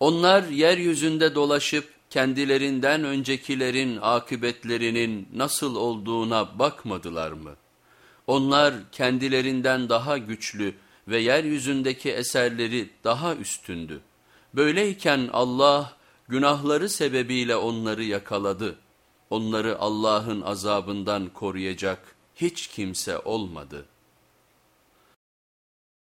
Onlar yeryüzünde dolaşıp kendilerinden öncekilerin akıbetlerinin nasıl olduğuna bakmadılar mı? Onlar kendilerinden daha güçlü ve yeryüzündeki eserleri daha üstündü. Böyleyken Allah günahları sebebiyle onları yakaladı. Onları Allah'ın azabından koruyacak hiç kimse olmadı.''